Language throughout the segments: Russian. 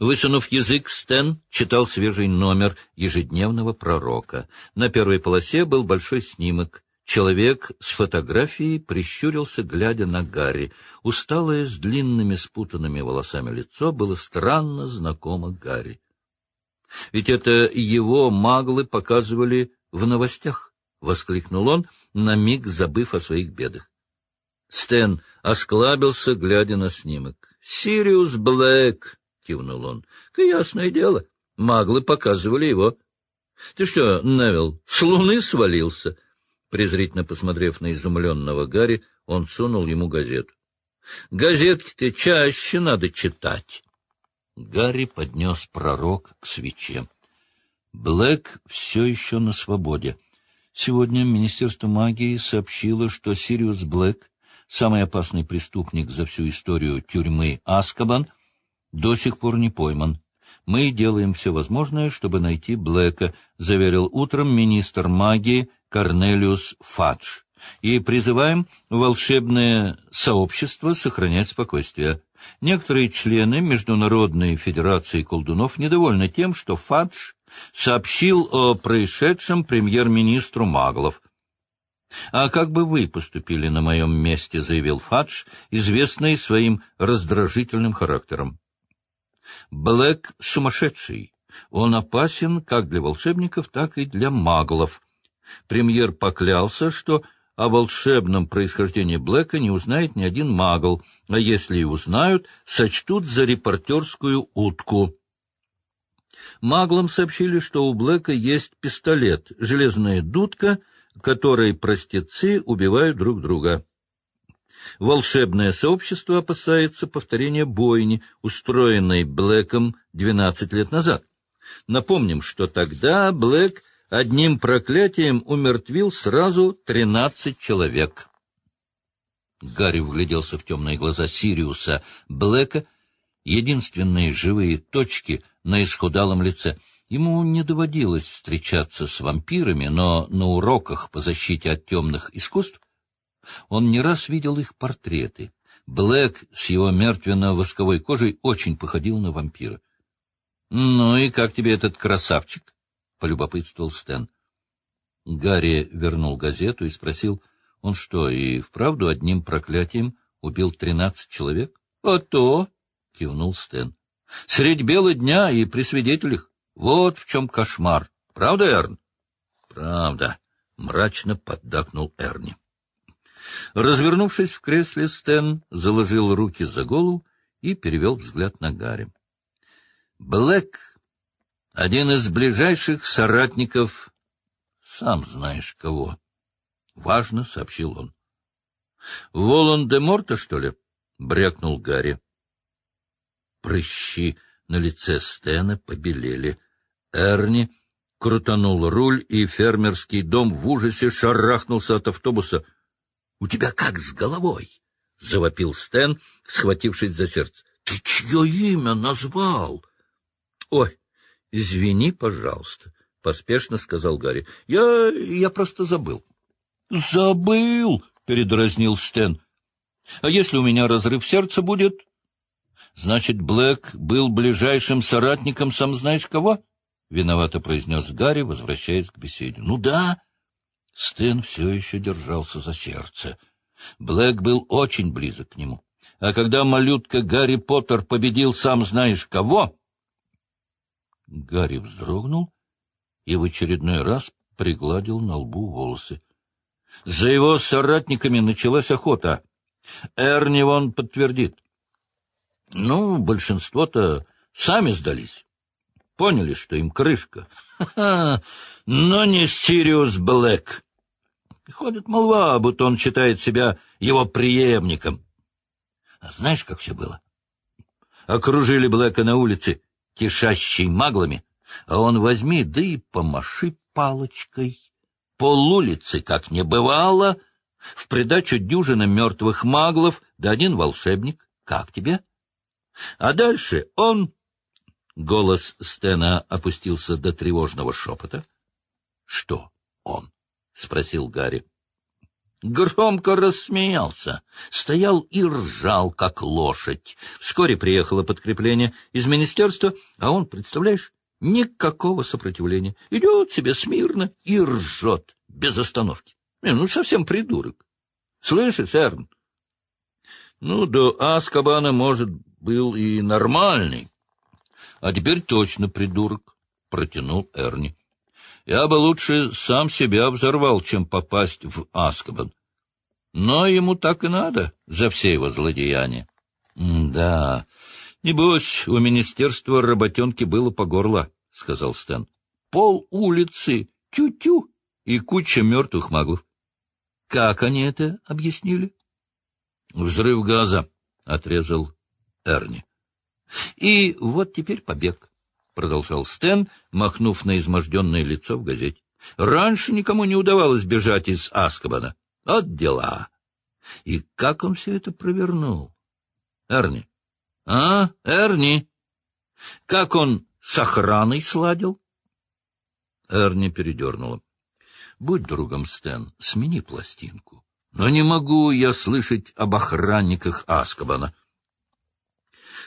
Высунув язык, Стэн читал свежий номер ежедневного пророка. На первой полосе был большой снимок. Человек с фотографией прищурился, глядя на Гарри. Усталое, с длинными спутанными волосами лицо было странно знакомо Гарри. Ведь это его маглы показывали в новостях, — воскликнул он, на миг забыв о своих бедах. Стэн осклабился, глядя на снимок. — Сириус Блэк, — кивнул он. — Ясное дело, маглы показывали его. — Ты что, Невил, с луны свалился? Презрительно посмотрев на изумленного Гарри, он сунул ему газету. — Газетки-то чаще надо читать. Гарри поднес пророк к свече. Блэк все еще на свободе. Сегодня Министерство магии сообщило, что Сириус Блэк, самый опасный преступник за всю историю тюрьмы Аскабан, до сих пор не пойман. Мы делаем все возможное, чтобы найти Блэка, заверил утром министр магии Корнелиус Фадж, и призываем волшебное сообщество сохранять спокойствие. Некоторые члены Международной Федерации колдунов недовольны тем, что Фадж сообщил о происшедшем премьер-министру Маглов. «А как бы вы поступили на моем месте?» — заявил Фадж, известный своим раздражительным характером. Блэк сумасшедший. Он опасен как для волшебников, так и для маглов. Премьер поклялся, что о волшебном происхождении Блэка не узнает ни один магл, а если и узнают, сочтут за репортерскую утку. Маглам сообщили, что у Блэка есть пистолет, железная дудка, которой простецы убивают друг друга. Волшебное сообщество опасается повторения бойни, устроенной Блэком 12 лет назад. Напомним, что тогда Блэк одним проклятием умертвил сразу 13 человек. Гарри вгляделся в темные глаза Сириуса Блэка, единственные живые точки на исхудалом лице. Ему не доводилось встречаться с вампирами, но на уроках по защите от темных искусств он не раз видел их портреты. Блэк с его мертвенно-восковой кожей очень походил на вампира. — Ну и как тебе этот красавчик? — полюбопытствовал Стэн. Гарри вернул газету и спросил, он что, и вправду одним проклятием убил тринадцать человек? — А то, — кивнул Стэн. — Средь бела дня и при свидетелях. Вот в чем кошмар. Правда, Эрн? — Правда, — мрачно поддакнул Эрни. Развернувшись в кресле, Стэн заложил руки за голову и перевел взгляд на Гарри. Блэк — один из ближайших соратников, сам знаешь кого. Важно, — сообщил он. — Волан-де-Морта, что ли? — брякнул Гарри. Прыщи на лице Стэна побелели. Эрни крутанул руль, и фермерский дом в ужасе шарахнулся от автобуса. У тебя как с головой? — завопил Стэн, схватившись за сердце. — Ты чье имя назвал? — Ой, извини, пожалуйста, — поспешно сказал Гарри. — Я... я просто забыл. — Забыл, — передразнил Стэн. — А если у меня разрыв сердца будет? — Значит, Блэк был ближайшим соратником сам знаешь кого? — виновато произнес Гарри, возвращаясь к беседе. — Ну да, Стэн все еще держался за сердце. Блэк был очень близок к нему. А когда малютка Гарри Поттер победил сам знаешь кого... Гарри вздрогнул и в очередной раз пригладил на лбу волосы. За его соратниками началась охота. Эрни вон подтвердит. Ну, большинство-то сами сдались. Поняли, что им крышка. Ха-ха, но не Сириус Блэк. Ходит молва, будто он считает себя его преемником. А знаешь, как все было? Окружили Блэка на улице, кишащей маглами, а он возьми, да и помаши палочкой. Пол улицы, как не бывало, в придачу дюжина мертвых маглов, да один волшебник. Как тебе? А дальше он... Голос Стена опустился до тревожного шепота. — Что он? — спросил Гарри. громко рассмеялся, стоял и ржал, как лошадь. Вскоре приехало подкрепление из министерства, а он, представляешь, никакого сопротивления. Идет себе смирно и ржет без остановки. Ну, совсем придурок. Слышишь, Эрн? Ну, до Аскабана, может, был и нормальный. А теперь точно придурок, — протянул Эрни. Я бы лучше сам себя взорвал, чем попасть в Аскабан. Но ему так и надо за все его злодеяния. — Да, небось, у министерства работенки было по горло, — сказал Стэн. — Пол улицы, тю-тю, и куча мертвых маглов. Как они это объяснили? — Взрыв газа, — отрезал Эрни. — И вот теперь побег. — продолжал Стэн, махнув на изможденное лицо в газете. — Раньше никому не удавалось бежать из Аскабана. От дела. И как он все это провернул? Эрни. А, Эрни? Как он с охраной сладил? Эрни передернула. — Будь другом, Стэн, смени пластинку. Но не могу я слышать об охранниках Аскабана. —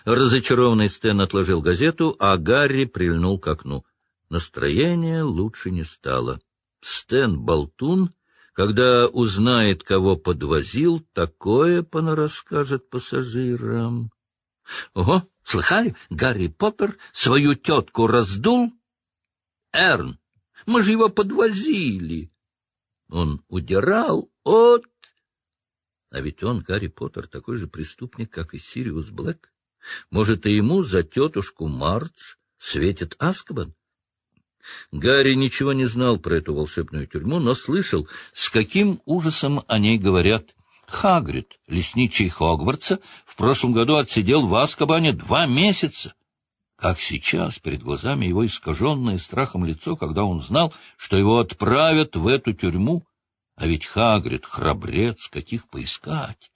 Разочарованный Стэн отложил газету, а Гарри прильнул к окну. Настроение лучше не стало. Стэн Болтун, когда узнает, кого подвозил, такое понарасскажет пассажирам. Ого, слыхали? Гарри Поттер свою тетку раздул? Эрн, мы же его подвозили. Он удирал от... А ведь он, Гарри Поттер, такой же преступник, как и Сириус Блэк. Может, и ему за тетушку Мардж светит Аскабан? Гарри ничего не знал про эту волшебную тюрьму, но слышал, с каким ужасом о ней говорят. Хагрид, лесничий Хогвартса, в прошлом году отсидел в Аскабане два месяца. Как сейчас перед глазами его искаженное страхом лицо, когда он знал, что его отправят в эту тюрьму. А ведь Хагрид — храбрец, каких поискать.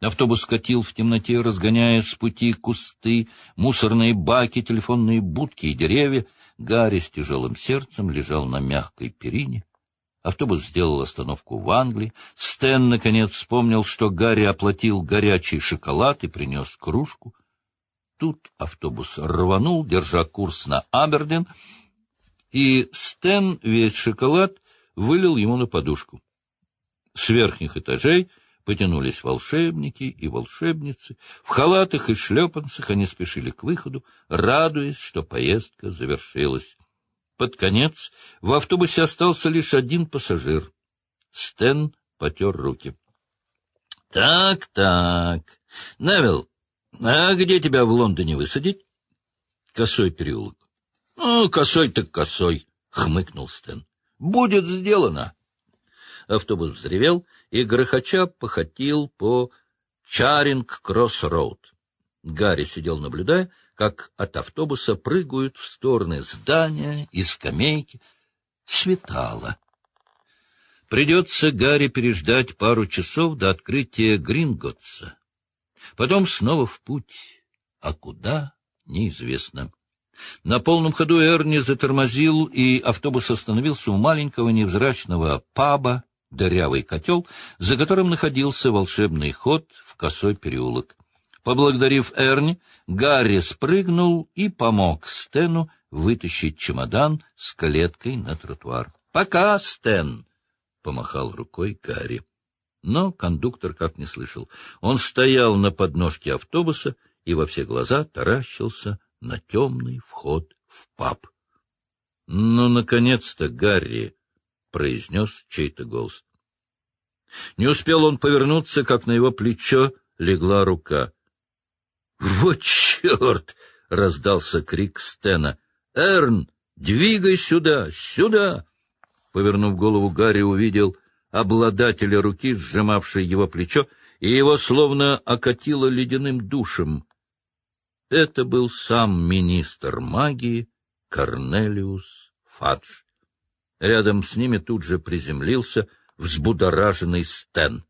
Автобус катил в темноте, разгоняя с пути кусты, мусорные баки, телефонные будки и деревья. Гарри с тяжелым сердцем лежал на мягкой перине. Автобус сделал остановку в Англии. Стэн, наконец, вспомнил, что Гарри оплатил горячий шоколад и принес кружку. Тут автобус рванул, держа курс на Абердин, и Стэн весь шоколад вылил ему на подушку. С верхних этажей — потянулись волшебники и волшебницы. В халатах и шлепанцах они спешили к выходу, радуясь, что поездка завершилась. Под конец в автобусе остался лишь один пассажир. Стэн потер руки. — Так, так. Невил, а где тебя в Лондоне высадить? — Косой переулок. — Ну, косой так косой, — хмыкнул Стэн. — Будет сделано. Автобус взревел и, грохоча, походил по Чаринг-Кросс-Роуд. Гарри сидел, наблюдая, как от автобуса прыгают в стороны здания и скамейки. Светало. Придется Гарри переждать пару часов до открытия Гринготса. Потом снова в путь. А куда — неизвестно. На полном ходу Эрни затормозил, и автобус остановился у маленького невзрачного паба дырявый котел, за которым находился волшебный ход в косой переулок. Поблагодарив Эрни, Гарри спрыгнул и помог Стэну вытащить чемодан с клеткой на тротуар. — Пока, Стэн! — помахал рукой Гарри. Но кондуктор как не слышал. Он стоял на подножке автобуса и во все глаза таращился на темный вход в паб. — Ну, наконец-то, Гарри! Произнес чей-то голос. Не успел он повернуться, как на его плечо легла рука. — Вот черт! — раздался крик Стена. — Эрн, двигай сюда, сюда! Повернув голову, Гарри увидел обладателя руки, сжимавшей его плечо, и его словно окатило ледяным душем. Это был сам министр магии Корнелиус Фадж. Рядом с ними тут же приземлился взбудораженный Стэн.